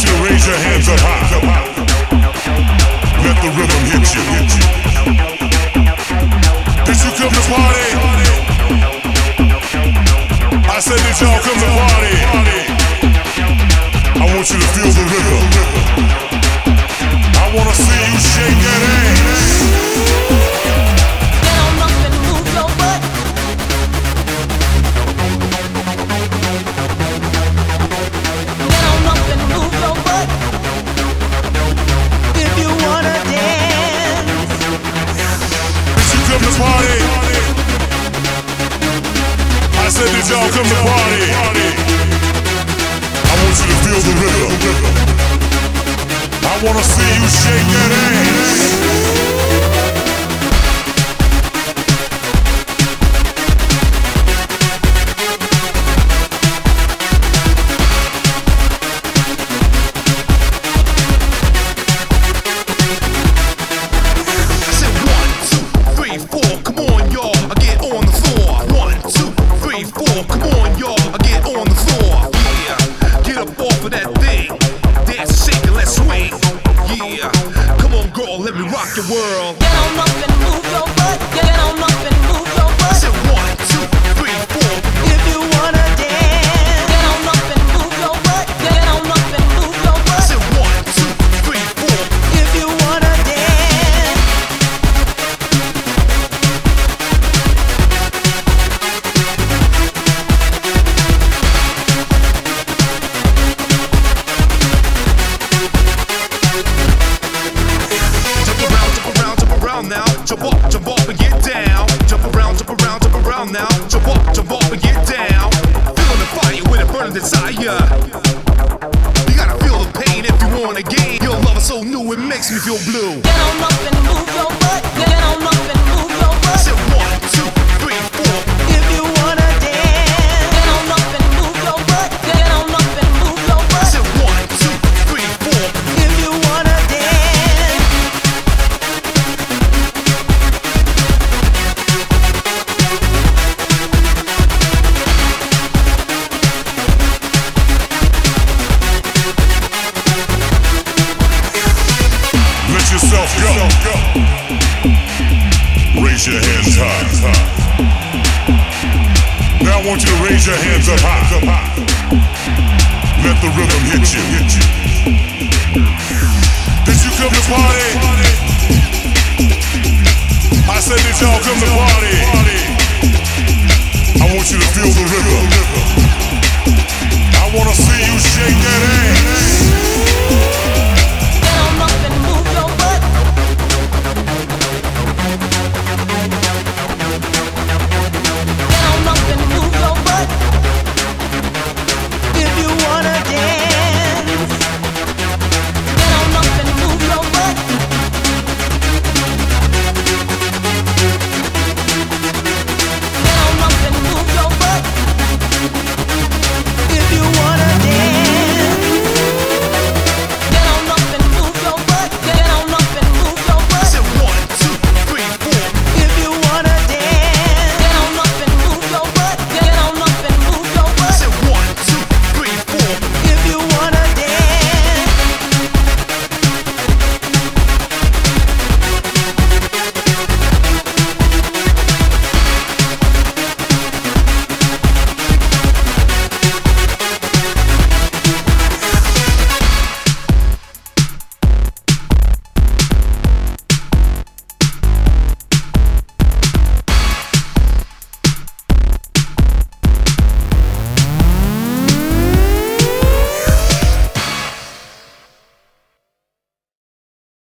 Raise your hands up high? Let the rhythm hit you. Did you come to party? I said, did y'all come to party? I want you to feel the rhythm. Y'all come to party. I want you to feel the rhythm. I wanna see you shake that ass. Of that thing. Dance, shake, and let's swing. Yeah, come on, girl. Let me rock your world. Jump up, and get down. Jump around, jump around, jump around now. Jump up, jump up and get down. The fire with a burning desire. You gotta feel the pain if you wanna gain. Your love is so new, it makes me feel blue. Get on up and move your Now I want you to raise your hands up high. Let the rhythm hit you. Did you come to party? I said, did y'all come to party? I want you to feel the rhythm.